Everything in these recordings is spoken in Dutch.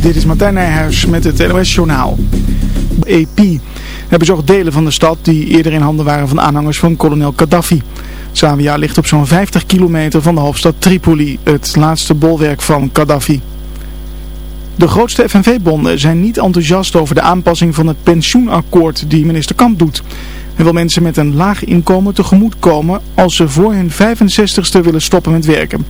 Dit is Martijn Nijhuis met het NOS Journaal. EP hebben zocht delen van de stad die eerder in handen waren van aanhangers van kolonel Gaddafi. Zavia ligt op zo'n 50 kilometer van de hoofdstad Tripoli, het laatste bolwerk van Gaddafi. De grootste FNV-bonden zijn niet enthousiast over de aanpassing van het pensioenakkoord die minister Kamp doet. Hij wil mensen met een laag inkomen tegemoet komen als ze voor hun 65ste willen stoppen met werken.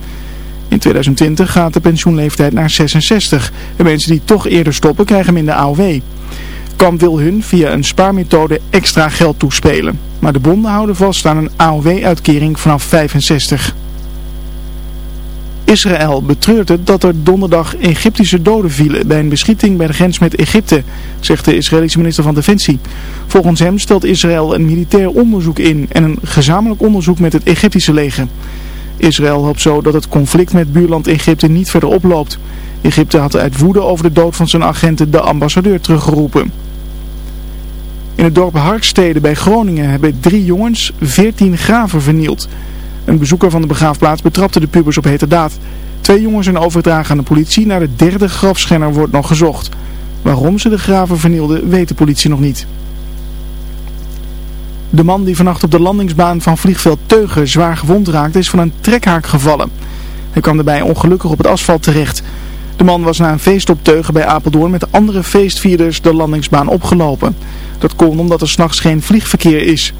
In 2020 gaat de pensioenleeftijd naar 66 en mensen die toch eerder stoppen krijgen minder AOW. Kamp wil hun via een spaarmethode extra geld toespelen. Maar de bonden houden vast aan een AOW-uitkering vanaf 65. Israël betreurt het dat er donderdag Egyptische doden vielen bij een beschieting bij de grens met Egypte, zegt de Israëlische minister van Defensie. Volgens hem stelt Israël een militair onderzoek in en een gezamenlijk onderzoek met het Egyptische leger. Israël hoopt zo dat het conflict met buurland Egypte niet verder oploopt. Egypte had uit woede over de dood van zijn agenten de ambassadeur teruggeroepen. In het dorp Harkstede bij Groningen hebben drie jongens 14 graven vernield. Een bezoeker van de begraafplaats betrapte de pubers op heterdaad. Twee jongens zijn overgedragen aan de politie. Naar de derde grafschenner wordt nog gezocht. Waarom ze de graven vernielden weet de politie nog niet. De man die vannacht op de landingsbaan van vliegveld Teugen zwaar gewond raakte is van een trekhaak gevallen. Hij kwam daarbij ongelukkig op het asfalt terecht. De man was na een feest op Teugen bij Apeldoorn met andere feestvierders de landingsbaan opgelopen. Dat kon omdat er s'nachts geen vliegverkeer is.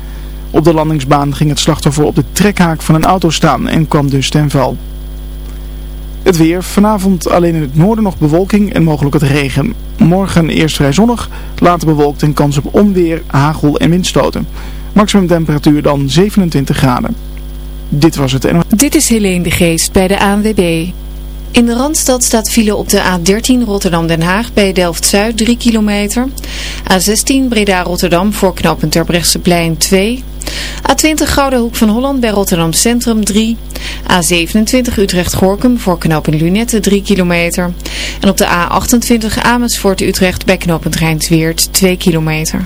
Op de landingsbaan ging het slachtoffer op de trekhaak van een auto staan en kwam dus ten val. Het weer, vanavond alleen in het noorden nog bewolking en mogelijk het regen. Morgen eerst vrij zonnig, later bewolkt en kans op onweer, hagel en windstoten. Maximum temperatuur dan 27 graden. Dit was het. Dit is Helene de Geest bij de ANWB. In de Randstad staat file op de A13 Rotterdam-Den Haag bij Delft-Zuid 3 kilometer. A16 Breda-Rotterdam voor knooppunt Terbrechtseplein 2. A20 Gouden Hoek van Holland bij Rotterdam Centrum 3. A27 Utrecht-Gorkum voor knooppunt Lunette 3 kilometer. En op de A28 Amersfoort-Utrecht bij knooppunt Rijnsweert 2 kilometer.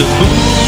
Boeren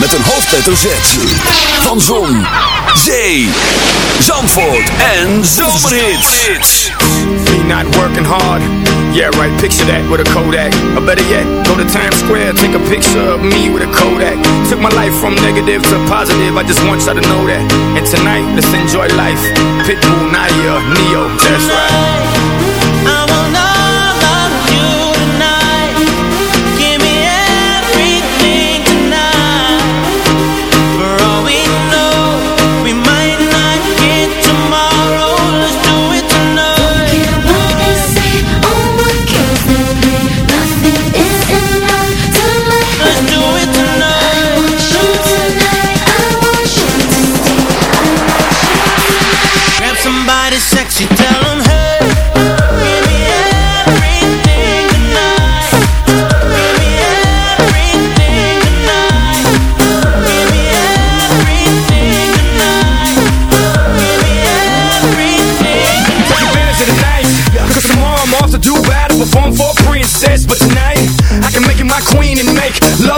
met een hoofdletter Z. Van Zon, Zee, Zandvoort en Zomerhits. Me not working hard. Yeah, right, picture that with a Kodak. Or better yet, go to Times Square, take a picture of me with a Kodak. Took my life from negative to positive, I just want y'all to know that. And tonight, let's enjoy life. Pitbull, Nadia, Neo, that's right. Grab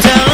Tell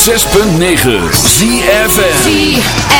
106.9 ZFN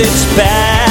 its bad.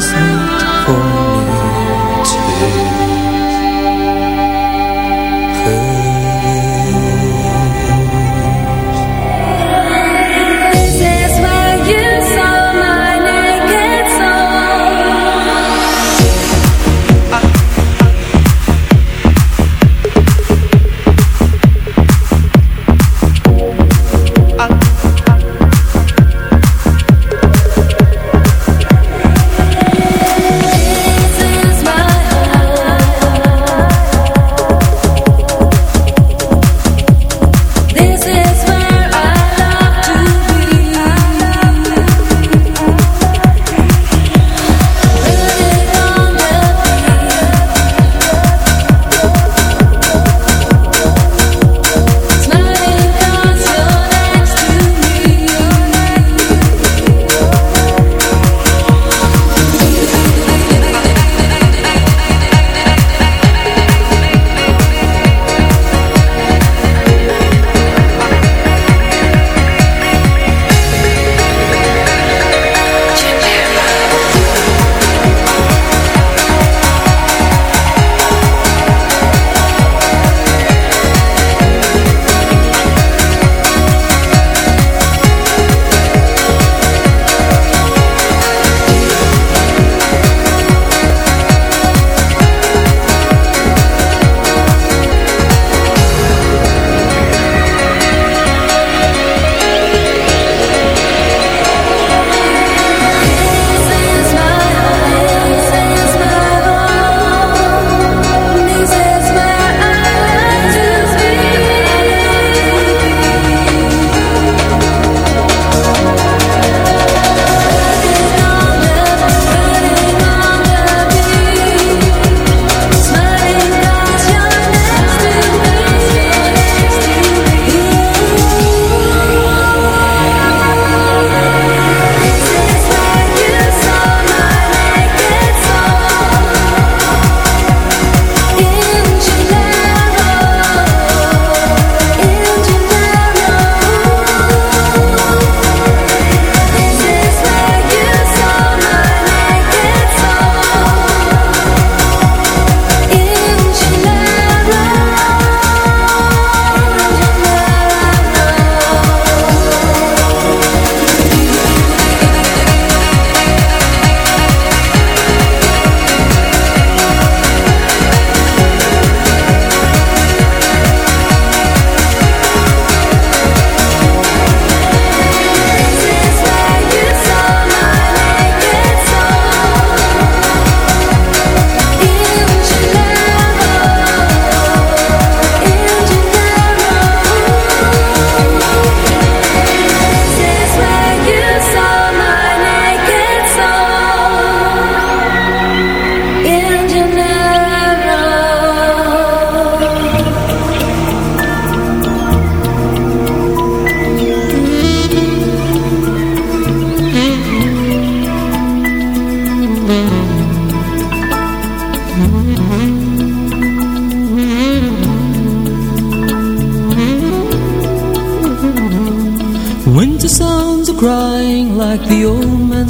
isn't for me.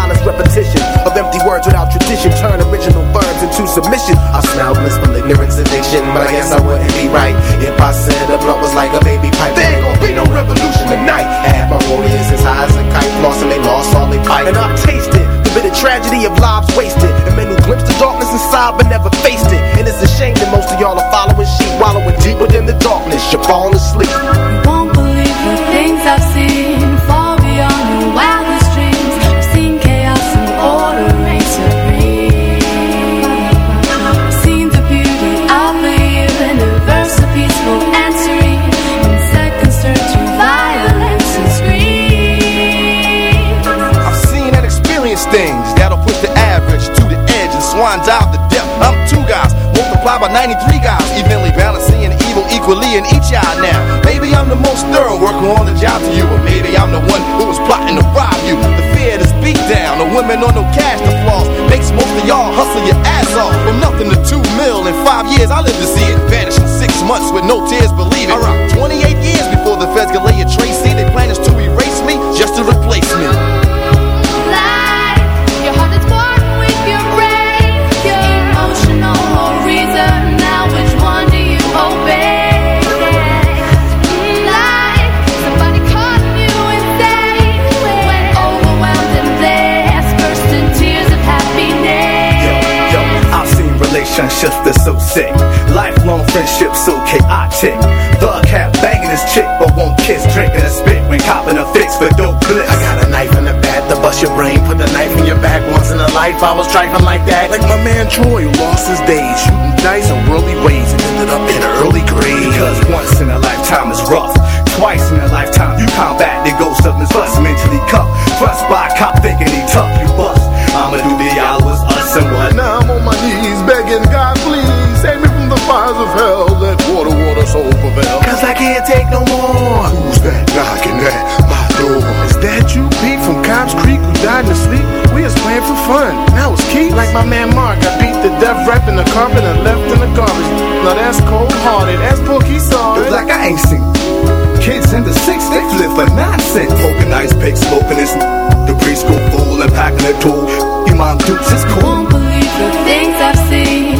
Mindless repetition of empty words without tradition turn original verbs into submission. I smell blissful ignorance addiction, but I guess I wouldn't be right if I said a blunt was like a baby pipe. There ain't gonna be no revolution tonight. Half my warriors as high as a kite, lost and they lost all they fight. And I've tasted the bitter tragedy of lives wasted, and men who glimpsed the darkness inside but never faced it. Equally in each eye now. Maybe I'm the most thorough worker on the job to you, or maybe I'm the one who was plotting to rob you. The fear to speak down, the women on no cash to floss, makes most of y'all hustle your ass off. From nothing to two mil in five years, I live to see it vanish in six months with no tears, believe it. I rocked 28 years before the feds could lay a trace. Gangster so sick. Lifelong friendship so chaotic. Thug hat banging his chick, but won't kiss, drinking a spit when copping a fix for dope bliss. I got a knife in the back to bust your brain. Put the knife in your back. Once in a life, I was driving like that. Like my man Troy, who lost his days shooting dice in worldly ways and ended up in an early grave. Because once in a lifetime is rough. Twice in a lifetime you combat the ghost of Bus mentally cuffed. Trust by a cop thinking he tough, you fun. Now it's Keith. Like my man Mark, I beat the death rap in the carpet and left in the garbage. Now that's cold hearted. That's Pookie saw It's like I ain't seen kids in the six, they flip for nonsense. Poking ice pick, smoking this. The preschool fool and packing a tool. You mom dukes is cool. believe the things I've seen